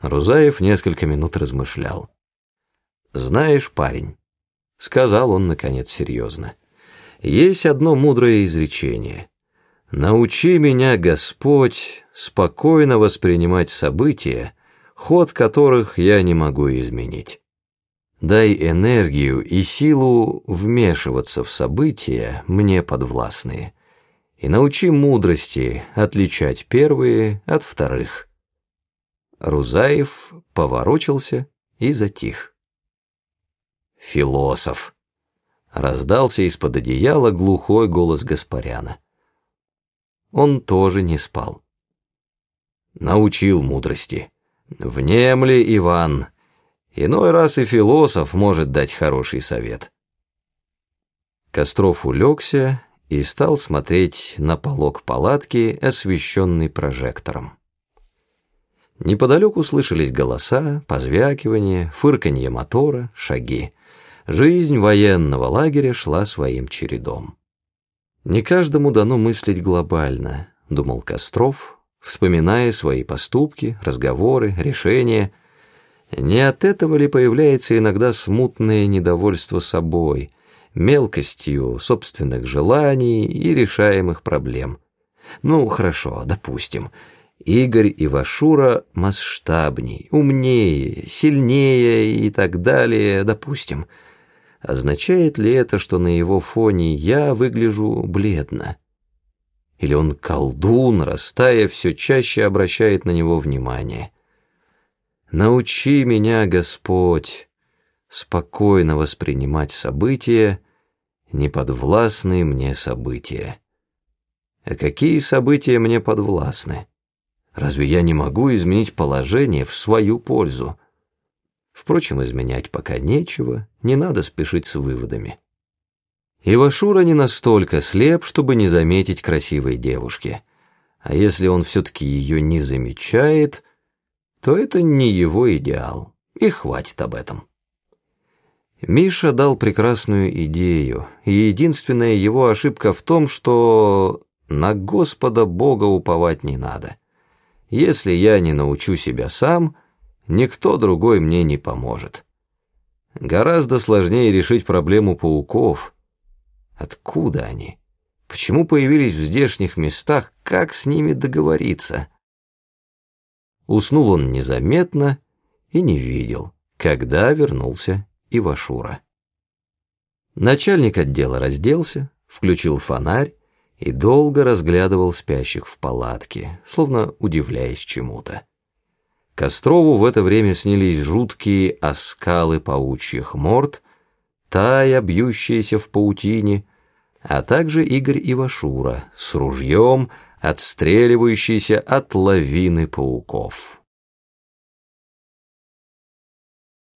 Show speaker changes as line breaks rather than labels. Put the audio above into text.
Рузаев несколько минут размышлял. «Знаешь, парень», — сказал он, наконец, серьезно, — «есть одно мудрое изречение. Научи меня, Господь, спокойно воспринимать события, ход которых я не могу изменить. Дай энергию и силу вмешиваться в события, мне подвластные, и научи мудрости отличать первые от вторых». Рузаев поворочился и затих. «Философ!» — раздался из-под одеяла глухой голос Гаспаряна. Он тоже не спал. Научил мудрости. Внемли, Иван. Иной раз и философ может дать хороший совет. Костров улегся и стал смотреть на полог палатки, освещенный прожектором. Неподалеку слышались голоса, позвякивание, фырканье мотора, шаги. Жизнь военного лагеря шла своим чередом. «Не каждому дано мыслить глобально», — думал Костров, вспоминая свои поступки, разговоры, решения. Не от этого ли появляется иногда смутное недовольство собой, мелкостью собственных желаний и решаемых проблем? Ну, хорошо, допустим — Игорь Ивашура масштабней, умнее, сильнее и так далее, допустим. Означает ли это, что на его фоне я выгляжу бледно? Или он колдун, растая, все чаще обращает на него внимание? Научи меня, Господь, спокойно воспринимать события, неподвластные мне события. А какие события мне подвластны? Разве я не могу изменить положение в свою пользу? Впрочем, изменять пока нечего, не надо спешить с выводами. Ивашура не настолько слеп, чтобы не заметить красивой девушки. А если он все-таки ее не замечает, то это не его идеал, и хватит об этом. Миша дал прекрасную идею, и единственная его ошибка в том, что на Господа Бога уповать не надо. Если я не научу себя сам, никто другой мне не поможет. Гораздо сложнее решить проблему пауков. Откуда они? Почему появились в здешних местах? Как с ними договориться? Уснул он незаметно и не видел, когда вернулся Ивашура. Начальник отдела разделся, включил фонарь и долго разглядывал спящих в палатке, словно удивляясь чему-то. Кострову в это время снились жуткие оскалы паучьих морд, тая, бьющаяся в паутине, а также Игорь Ивашура с ружьем, отстреливающийся от лавины пауков.